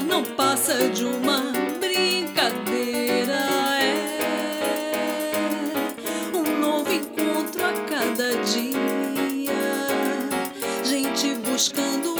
não passa de uma brincadeira. É um novo encontro a cada dia. Gente buscando